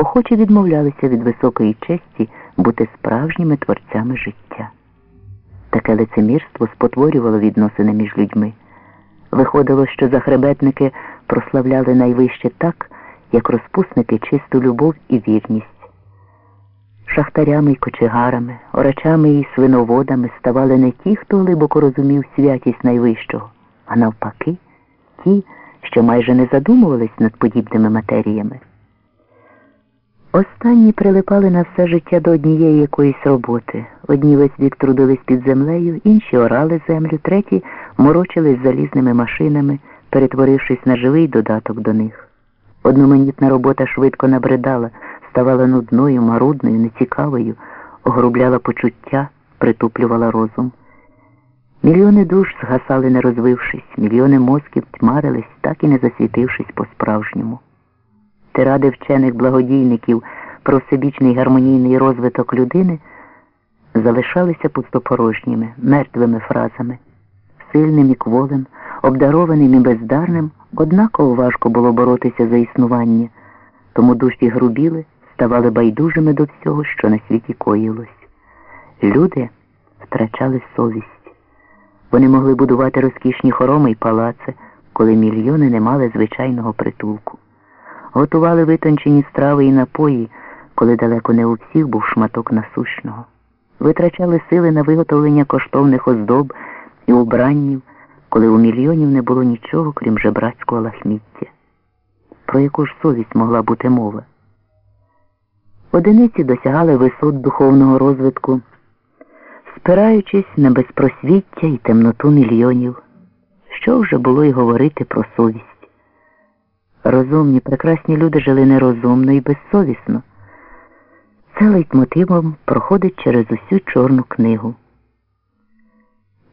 охоче відмовлялися від високої честі бути справжніми творцями життя. Таке лицемірство спотворювало відносини між людьми. Виходило, що захребетники прославляли найвище так, як розпусники чисту любов і вірність. Шахтарями й кочегарами, орачами і свиноводами ставали не ті, хто глибоко розумів святість найвищого, а навпаки, ті, що майже не задумувались над подібними матеріями. Останні прилипали на все життя до однієї якоїсь роботи. Одні весь вік трудились під землею, інші орали землю, треті морочились залізними машинами, перетворившись на живий додаток до них. Одноманітна робота швидко набридала, ставала нудною, марудною, нецікавою, огрубляла почуття, притуплювала розум. Мільйони душ згасали, не розвившись, мільйони мозків тьмарились, так і не засвітившись по-справжньому. Тиради вчених благодійників про всебічний гармонійний розвиток людини залишалися пустопорожніми, мертвими фразами. Сильним і кволим, обдарованим і бездарним однаково важко було боротися за існування, тому душі грубіли, ставали байдужими до всього, що на світі коїлось. Люди втрачали совість. Вони могли будувати розкішні хороми й палаци, коли мільйони не мали звичайного притулку. Готували витончені страви і напої, коли далеко не у всіх був шматок насущного. Витрачали сили на виготовлення коштовних оздоб і убраннів, коли у мільйонів не було нічого, крім жебрацького лахміття. Про яку ж совість могла бути мова? Одиниці досягали висот духовного розвитку, спираючись на безпросвіття і темноту мільйонів, що вже було й говорити про совість. Розумні, прекрасні люди жили нерозумно і безсовісно. Це лейтмотивом проходить через усю чорну книгу.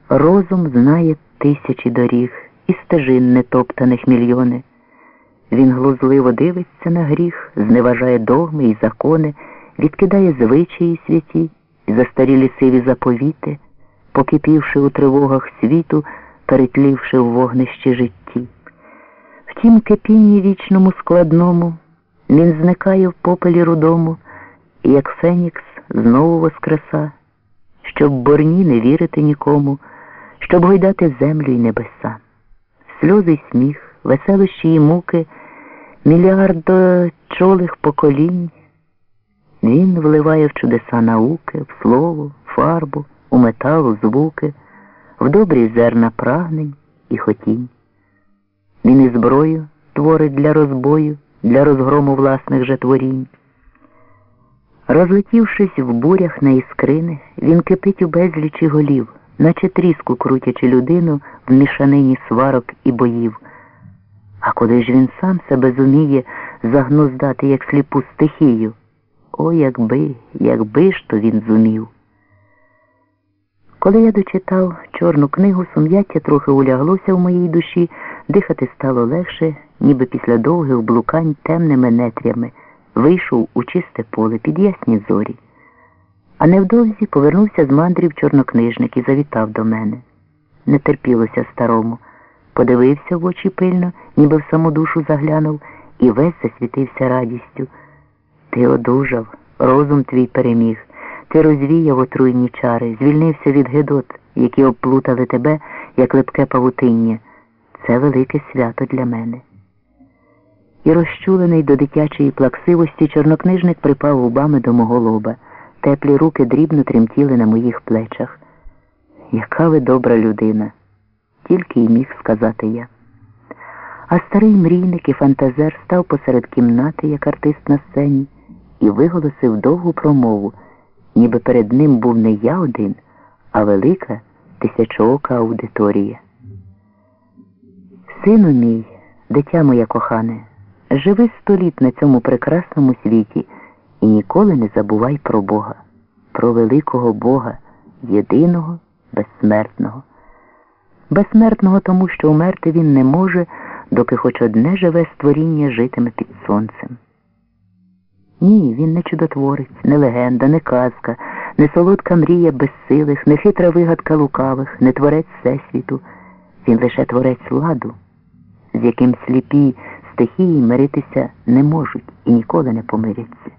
Розум знає тисячі доріг і стежин нетоптаних мільйони. Він глузливо дивиться на гріх, зневажає догми і закони, відкидає звичаї святі застарілі сиві заповіти, покипівши у тривогах світу, перетлівши в вогнищі житті. Втім, кипінні вічному складному, він зникає в попелі рудому, і як Фенікс знову воскреса, щоб борні не вірити нікому, щоб гойдати землю й небеса. Сльози й сміх, веселощі й муки, мільярдочолих поколінь. Він вливає в чудеса науки, в слово, фарбу, у металу, звуки, в добрі зерна прагнень і хотінь. Він і зброю творить для розбою, для розгрому власних же творінь. Розлетівшись в бурях на іскрини, він кипить у безлічі голів, наче тріску крутячи людину в мішанині сварок і боїв. А коли ж він сам себе зуміє загнуздати, як сліпу стихію, о, якби, якби ж то він зумів. Коли я дочитав чорну книгу, сум'яття трохи уляглося в моїй душі, дихати стало легше, ніби після довгих блукань темними нетрями, вийшов у чисте поле під ясні зорі. А невдовзі повернувся з мандрів чорнокнижник і завітав до мене. Не терпілося старому. Подивився в очі пильно, ніби в саму душу заглянув, і весь засвітився радістю. Ти одужав, розум твій переміг. Ти розвіяв отруйні чари, звільнився від гидот, які обплутали тебе, як липке павутиння. Це велике свято для мене. І розчулений до дитячої плаксивості, чорнокнижник припав губами до мого лоба. Теплі руки дрібно тремтіли на моїх плечах. Яка ви добра людина, тільки й міг сказати я. А старий мрійник і фантазер став посеред кімнати, як артист на сцені, і виголосив довгу промову ніби перед ним був не я один, а велика тисячоока аудиторія. Сину мій, дитя моє кохане, живи сто літ на цьому прекрасному світі і ніколи не забувай про Бога, про великого Бога, єдиного, безсмертного. Безсмертного тому, що умерти він не може, доки хоч одне живе створіння житиме під сонцем. Ні, він не чудотворець, не легенда, не казка, не солодка мрія безсилих, не хитра вигадка лукавих, не творець всесвіту. Він лише творець ладу, з яким сліпі стихії миритися не можуть і ніколи не помиряться.